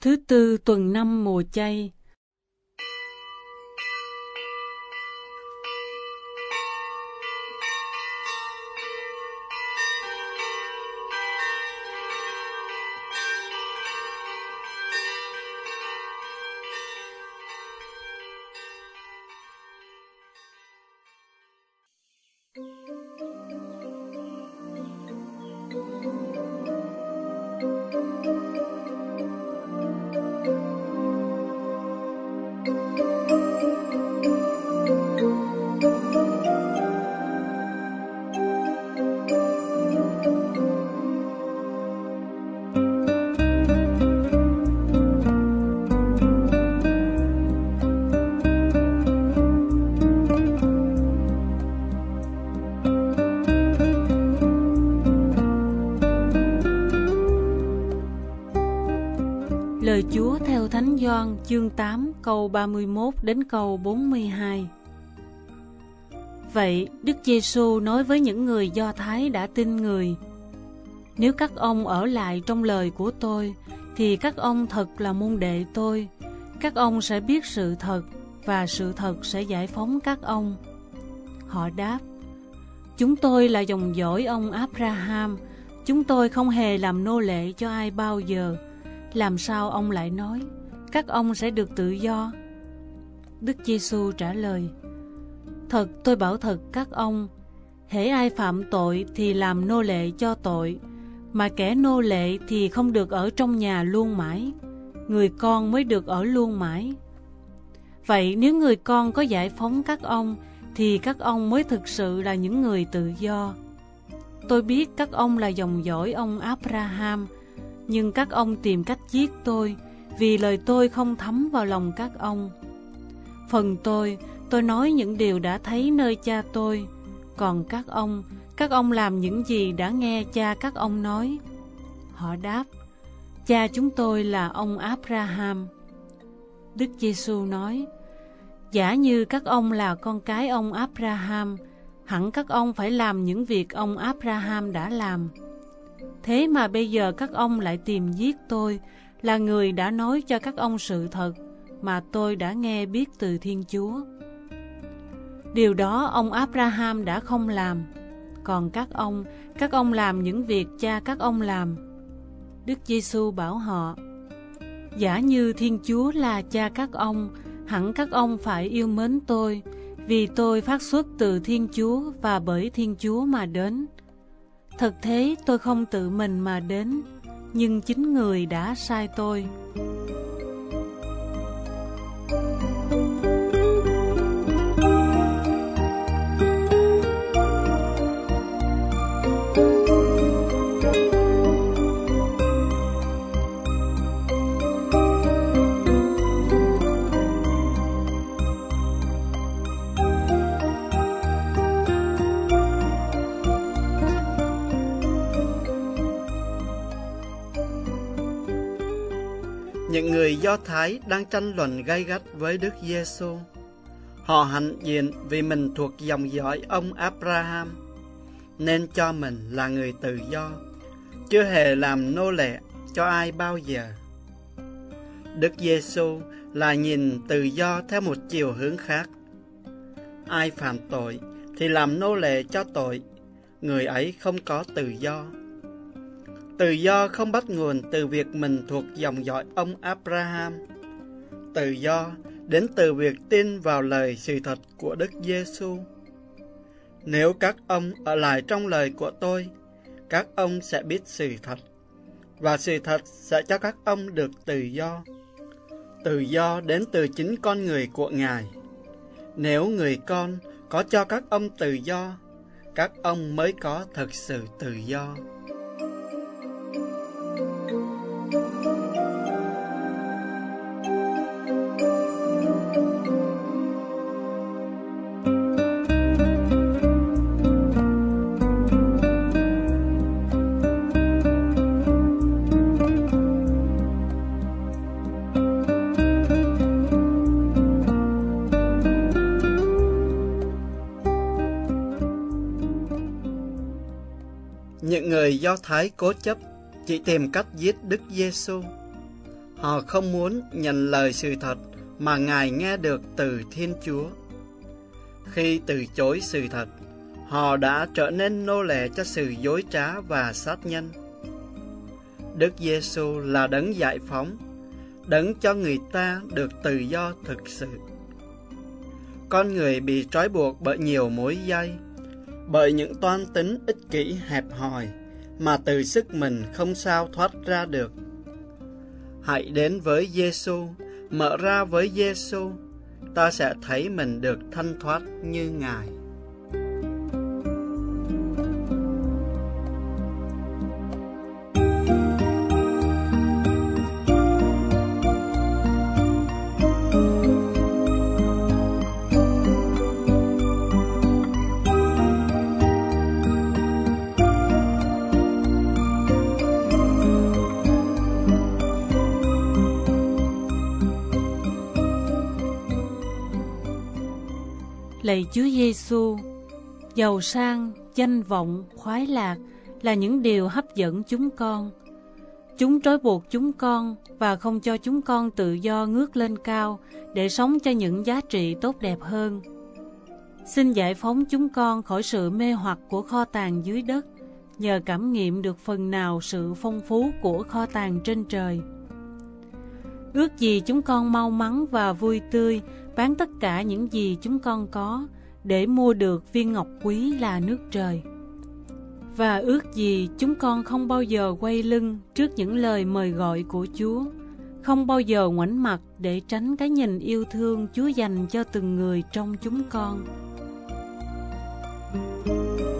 Thứ tư tuần năm mùa chay. Lời Thánh Gioan chương 8 câu 31 đến câu 42. Vậy Đức Giêsu nói với những người Do Thái đã tin người: Nếu các ông ở lại trong lời của tôi thì các ông thật là môn đệ tôi. Các ông sẽ biết sự thật và sự thật sẽ giải phóng các ông. Họ đáp: Chúng tôi là dòng dõi ông Abraham, chúng tôi không hề làm nô lệ cho ai bao giờ làm sao ông lại nói các ông sẽ được tự do? Đức Giêsu trả lời: Thật tôi bảo thật các ông, hễ ai phạm tội thì làm nô lệ cho tội, mà kẻ nô lệ thì không được ở trong nhà luôn mãi, người con mới được ở luôn mãi. Vậy nếu người con có giải phóng các ông thì các ông mới thực sự là những người tự do. Tôi biết các ông là dòng dõi ông Abraham, nhưng các ông tìm cách giết tôi vì lời tôi không thấm vào lòng các ông. Phần tôi, tôi nói những điều đã thấy nơi cha tôi, còn các ông, các ông làm những gì đã nghe cha các ông nói. Họ đáp, cha chúng tôi là ông Abraham. Đức Giêsu nói, giả như các ông là con cái ông Abraham, hẳn các ông phải làm những việc ông Abraham đã làm. Thế mà bây giờ các ông lại tìm giết tôi, là người đã nói cho các ông sự thật mà tôi đã nghe biết từ Thiên Chúa. Điều đó ông Abraham đã không làm, còn các ông, các ông làm những việc cha các ông làm. Đức Giêsu bảo họ: Giả như Thiên Chúa là cha các ông, hẳn các ông phải yêu mến tôi, vì tôi phát xuất từ Thiên Chúa và bởi Thiên Chúa mà đến. Thật thế tôi không tự mình mà đến, nhưng chính người đã sai tôi. Những người Do Thái đang tranh luận gay gắt với Đức Giêsu. Họ hạnh diện vì mình thuộc dòng dõi ông Abraham, nên cho mình là người tự do, chưa hề làm nô lệ cho ai bao giờ. Đức Giêsu là nhìn tự do theo một chiều hướng khác. Ai phạm tội thì làm nô lệ cho tội, người ấy không có tự do. Tự do không bắt nguồn từ việc mình thuộc dòng dõi ông Abraham. Tự do đến từ việc tin vào lời sự thật của Đức Giêsu. Nếu các ông ở lại trong lời của tôi, các ông sẽ biết sự thật, và sự thật sẽ cho các ông được tự do. Tự do đến từ chính con người của Ngài. Nếu người con có cho các ông tự do, các ông mới có thật sự tự do. Người Do Thái cố chấp chỉ tìm cách giết Đức Giêsu. Họ không muốn nhận lời sự thật mà Ngài nghe được từ Thiên Chúa. Khi từ chối sự thật, họ đã trở nên nô lệ cho sự dối trá và sát nhân. Đức Giêsu là đấng giải phóng, đấng cho người ta được tự do thực sự. Con người bị trói buộc bởi nhiều mối dây, bởi những toan tính ích kỷ hẹp hòi mà từ sức mình không sao thoát ra được. Hãy đến với Giêsu, mở ra với Giêsu, ta sẽ thấy mình được thanh thoát như Ngài. Lạy Chúa Giêsu, giàu sang, danh vọng, khoái lạc là những điều hấp dẫn chúng con. Chúng trói buộc chúng con và không cho chúng con tự do ngước lên cao để sống cho những giá trị tốt đẹp hơn. Xin giải phóng chúng con khỏi sự mê hoặc của kho tàng dưới đất, nhờ cảm nghiệm được phần nào sự phong phú của kho tàng trên trời. Ước gì chúng con mau mắn và vui tươi bán tất cả những gì chúng con có để mua được viên ngọc quý là nước trời. Và ước gì chúng con không bao giờ quay lưng trước những lời mời gọi của Chúa, không bao giờ ngoảnh mặt để tránh cái nhìn yêu thương Chúa dành cho từng người trong chúng con. Sáng